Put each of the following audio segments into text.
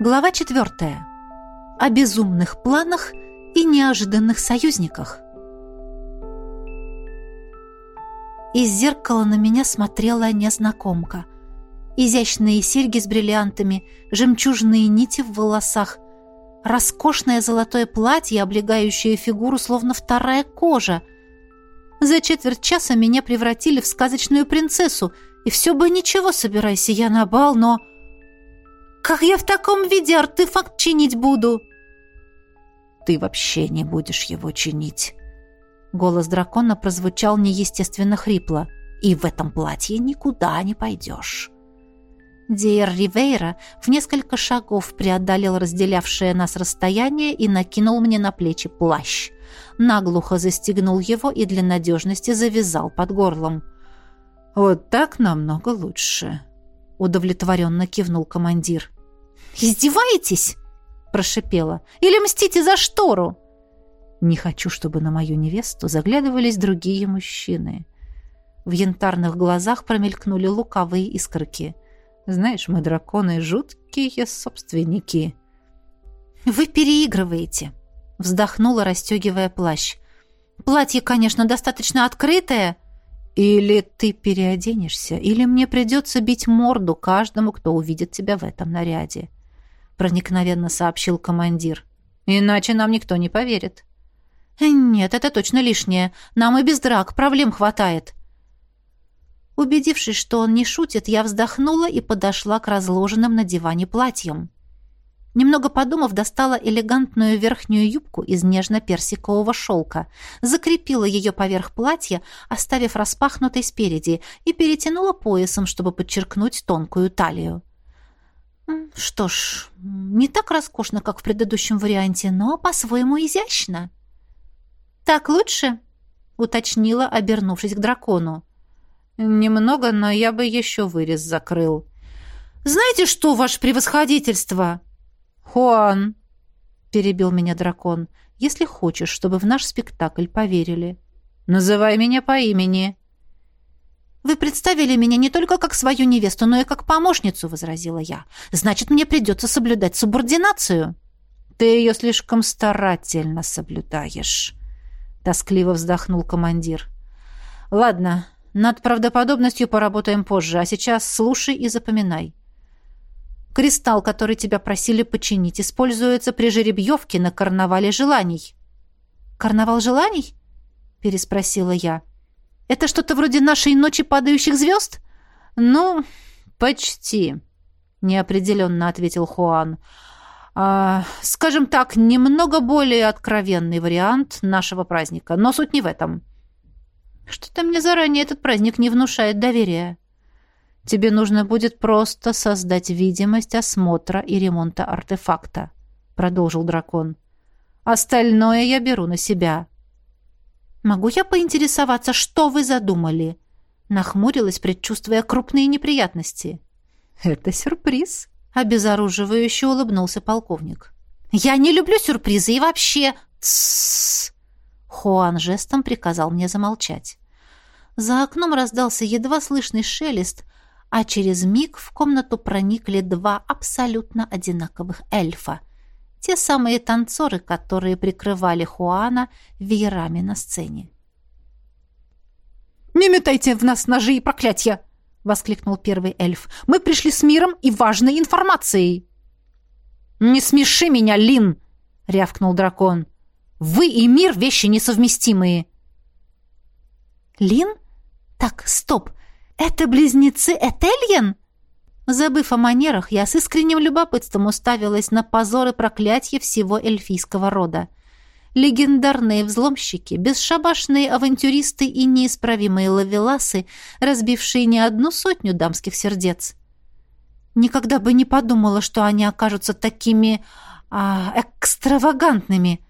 Глава четвертая. О безумных планах и неожиданных союзниках. Из зеркала на меня смотрела незнакомка. Изящные серьги с бриллиантами, жемчужные нити в волосах, роскошное золотое платье, облегающее фигуру, словно вторая кожа. За четверть часа меня превратили в сказочную принцессу, и все бы ничего, собирайся я на бал, но... Как я в таком виде артефакт чинить буду? Ты вообще не будешь его чинить. Голос дракона прозвучал неестественно хрипло. И в этом платье никуда не пойдешь. Диер Ривейра в несколько шагов преодолел разделявшее нас расстояние и накинул мне на плечи плащ. Наглухо застегнул его и для надежности завязал под горлом. «Вот так намного лучше», удовлетворенно кивнул командир. «Издеваетесь?» – прошипела. «Или мстите за штору?» «Не хочу, чтобы на мою невесту заглядывались другие мужчины». В янтарных глазах промелькнули лукавые искорки. «Знаешь, мы драконы жуткие собственники». «Вы переигрываете», — вздохнула, расстегивая плащ. «Платье, конечно, достаточно открытое, или ты переоденешься, или мне придется бить морду каждому, кто увидит тебя в этом наряде», — проникновенно сообщил командир. «Иначе нам никто не поверит». «Э, «Нет, это точно лишнее. Нам и без драк проблем хватает». Убедившись, что он не шутит, я вздохнула и подошла к разложенным на диване платьям. Немного подумав, достала элегантную верхнюю юбку из нежно-персикового шелка, закрепила ее поверх платья, оставив распахнутой спереди, и перетянула поясом, чтобы подчеркнуть тонкую талию. Что ж, не так роскошно, как в предыдущем варианте, но по-своему изящно. «Так лучше?» — уточнила, обернувшись к дракону. «Немного, но я бы еще вырез закрыл». «Знаете что, ваше превосходительство?» «Хуан!» — перебил меня дракон. «Если хочешь, чтобы в наш спектакль поверили, называй меня по имени». «Вы представили меня не только как свою невесту, но и как помощницу», — возразила я. «Значит, мне придется соблюдать субординацию». «Ты ее слишком старательно соблюдаешь», — тоскливо вздохнул командир. «Ладно, над правдоподобностью поработаем позже, а сейчас слушай и запоминай. Кристалл, который тебя просили починить, используется при жеребьевке на карнавале желаний». «Карнавал желаний?» — переспросила я. «Это что-то вроде нашей ночи падающих звезд?» «Ну, почти», — неопределенно ответил Хуан. А, «Скажем так, немного более откровенный вариант нашего праздника, но суть не в этом». «Что-то мне заранее этот праздник не внушает доверия». Тебе нужно будет просто создать видимость осмотра и ремонта артефакта, продолжил дракон. Остальное я беру на себя. Могу я поинтересоваться, что вы задумали? Нахмурилась, предчувствуя крупные неприятности. Это сюрприз, обезоруживающе улыбнулся полковник. Я не люблю сюрпризы и вообще. Хуан жестом приказал мне замолчать. За окном раздался едва слышный шелест, а через миг в комнату проникли два абсолютно одинаковых эльфа. Те самые танцоры, которые прикрывали Хуана веерами на сцене. «Не метайте в нас ножи и проклятия!» — воскликнул первый эльф. «Мы пришли с миром и важной информацией!» «Не смеши меня, Лин!» — рявкнул дракон. «Вы и мир — вещи несовместимые!» «Лин? Так, стоп! «Это близнецы Этельен?» Забыв о манерах, я с искренним любопытством уставилась на позоры проклятия всего эльфийского рода. Легендарные взломщики, бесшабашные авантюристы и неисправимые лавеласы, разбившие не одну сотню дамских сердец. Никогда бы не подумала, что они окажутся такими... А, экстравагантными.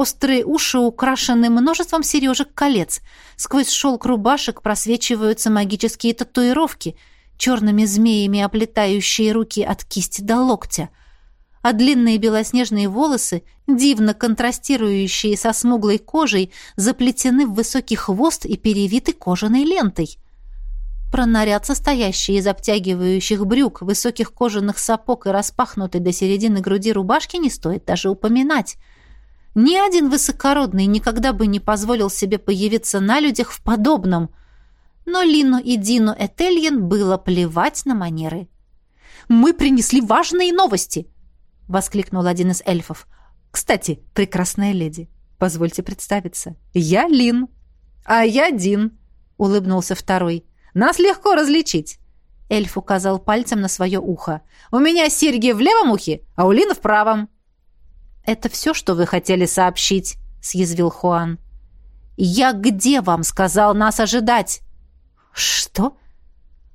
Острые уши украшены множеством сережек-колец. Сквозь шелк рубашек просвечиваются магические татуировки, черными змеями оплетающие руки от кисти до локтя. А длинные белоснежные волосы, дивно контрастирующие со смуглой кожей, заплетены в высокий хвост и перевиты кожаной лентой. про наряд, состоящий из обтягивающих брюк, высоких кожаных сапог и распахнутой до середины груди рубашки, не стоит даже упоминать. Ни один высокородный никогда бы не позволил себе появиться на людях в подобном. Но Лину и Дину Этельен было плевать на манеры. «Мы принесли важные новости!» — воскликнул один из эльфов. «Кстати, прекрасная леди, позвольте представиться. Я Лин». «А я Дин», — улыбнулся второй. «Нас легко различить». Эльф указал пальцем на свое ухо. «У меня серьги в левом ухе, а у Лины в правом». «Это все, что вы хотели сообщить?» — съязвил Хуан. «Я где вам сказал нас ожидать?» «Что?»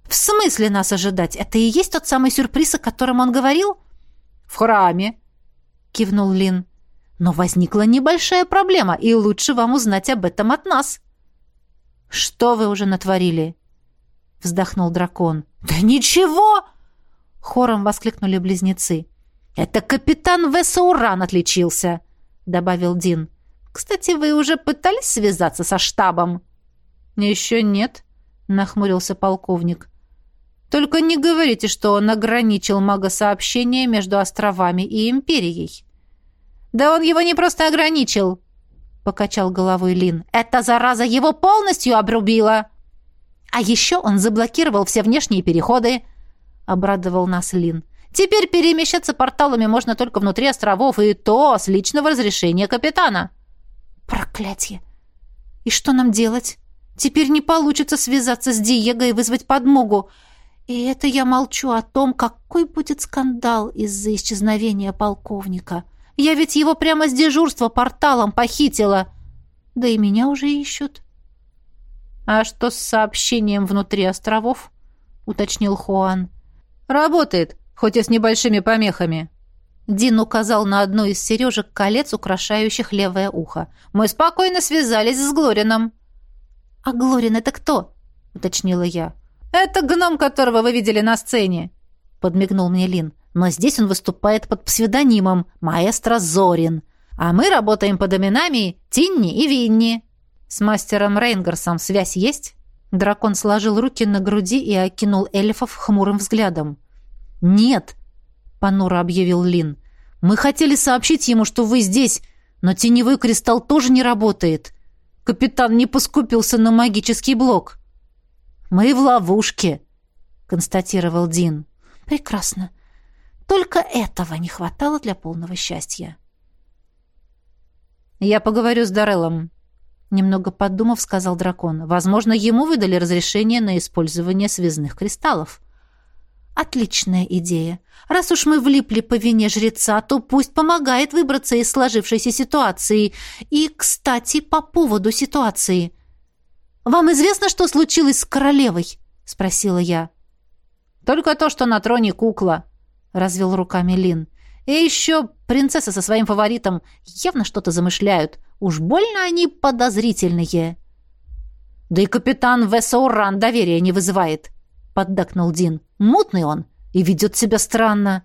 «В смысле нас ожидать? Это и есть тот самый сюрприз, о котором он говорил?» «В храме», — кивнул Лин. «Но возникла небольшая проблема, и лучше вам узнать об этом от нас». «Что вы уже натворили?» — вздохнул дракон. «Да ничего!» — хором воскликнули близнецы. «Это капитан Весауран отличился», — добавил Дин. «Кстати, вы уже пытались связаться со штабом?» «Еще нет», — нахмурился полковник. «Только не говорите, что он ограничил магосообщение между островами и Империей». «Да он его не просто ограничил», — покачал головой Лин. «Эта зараза его полностью обрубила!» «А еще он заблокировал все внешние переходы», — обрадовал нас Лин. Теперь перемещаться порталами можно только внутри островов, и то с личного разрешения капитана. Проклятье! И что нам делать? Теперь не получится связаться с Диего и вызвать подмогу. И это я молчу о том, какой будет скандал из-за исчезновения полковника. Я ведь его прямо с дежурства порталом похитила. Да и меня уже ищут. А что с сообщением внутри островов? уточнил Хуан. Работает, хоть и с небольшими помехами». Дин указал на одну из сережек колец, украшающих левое ухо. «Мы спокойно связались с Глорином». «А Глорин это кто?» — уточнила я. «Это гном, которого вы видели на сцене», — подмигнул мне Лин. «Но здесь он выступает под псевдонимом маэстро Зорин, а мы работаем под именами Тинни и Винни». «С мастером Рейнгарсом связь есть?» Дракон сложил руки на груди и окинул эльфов хмурым взглядом. «Нет», — понуро объявил Лин. «Мы хотели сообщить ему, что вы здесь, но теневой кристалл тоже не работает. Капитан не поскупился на магический блок». «Мы в ловушке», — констатировал Дин. «Прекрасно. Только этого не хватало для полного счастья». «Я поговорю с Дареллом», — немного подумав, сказал дракон. «Возможно, ему выдали разрешение на использование связных кристаллов». Отличная идея. Раз уж мы влипли по вине жреца, то пусть помогает выбраться из сложившейся ситуации. И, кстати, по поводу ситуации. «Вам известно, что случилось с королевой?» — спросила я. «Только то, что на троне кукла», — развел руками Лин. «И еще принцесса со своим фаворитом явно что-то замышляют. Уж больно они подозрительные». «Да и капитан Весауран доверия не вызывает», — поддакнул Дин. Мутный он и ведет себя странно.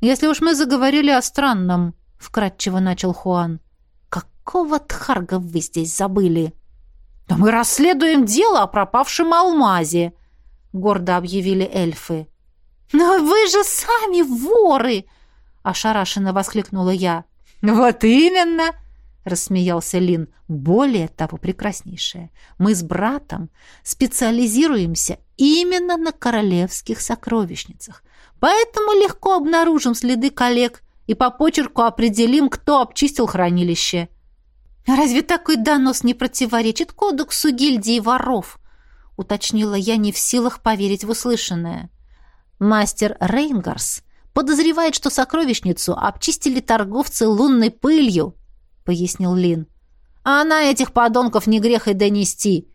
Если уж мы заговорили о странном, вкратчиво начал Хуан. Какого тхарга вы здесь забыли? Да мы расследуем дело о пропавшем алмазе, гордо объявили эльфы. Но вы же сами воры, ошарашенно воскликнула я. Вот именно, рассмеялся Лин. Более того, прекраснейшее. Мы с братом специализируемся именно на королевских сокровищницах. Поэтому легко обнаружим следы коллег и по почерку определим, кто обчистил хранилище. Разве такой донос не противоречит кодексу гильдии воров? уточнила я не в силах поверить в услышанное. Мастер Рейнгарс подозревает, что сокровищницу обчистили торговцы лунной пылью, пояснил Лин. А на этих подонков не грех и донести.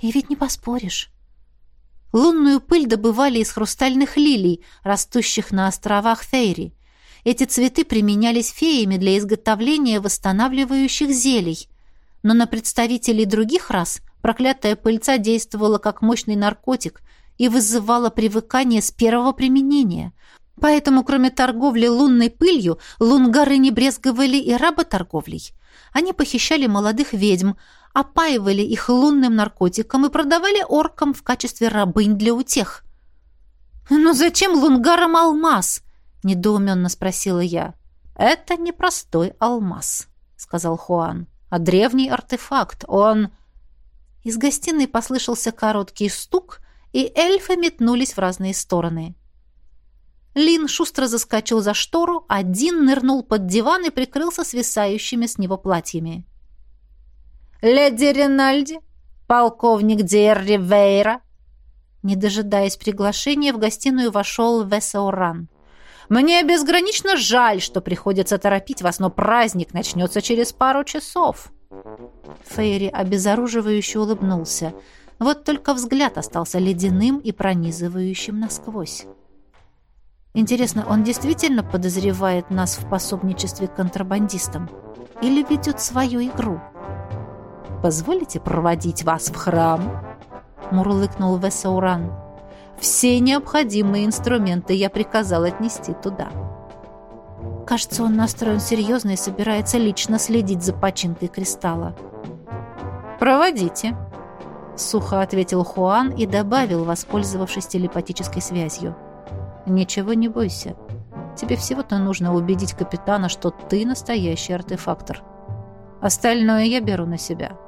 И ведь не поспоришь. Лунную пыль добывали из хрустальных лилий, растущих на островах Фейри. Эти цветы применялись феями для изготовления восстанавливающих зелий. Но на представителей других рас проклятая пыльца действовала как мощный наркотик и вызывала привыкание с первого применения – Поэтому, кроме торговли лунной пылью, лунгары не брезговали и работорговлей. Они похищали молодых ведьм, опаивали их лунным наркотиком и продавали оркам в качестве рабынь для утех. «Но зачем лунгарам алмаз?» — недоуменно спросила я. «Это не простой алмаз», — сказал Хуан, — «а древний артефакт. Он...» Из гостиной послышался короткий стук, и эльфы метнулись в разные стороны. Лин шустро заскочил за штору, а Дин нырнул под диван и прикрылся свисающими с него платьями. «Леди Ринальди, полковник Диэр Вейра. Не дожидаясь приглашения, в гостиную вошел Весауран. «Мне безгранично жаль, что приходится торопить вас, но праздник начнется через пару часов». Фейри обезоруживающе улыбнулся. Вот только взгляд остался ледяным и пронизывающим насквозь. Интересно, он действительно подозревает нас в пособничестве контрабандистам? Или ведет свою игру? «Позволите проводить вас в храм?» — мурлыкнул Весауран. «Все необходимые инструменты я приказал отнести туда». Кажется, он настроен серьезно и собирается лично следить за починкой кристалла. «Проводите», — сухо ответил Хуан и добавил, воспользовавшись телепатической связью. Ничего не бойся. Тебе всего-то нужно убедить капитана, что ты настоящий артефактор. Остальное я беру на себя.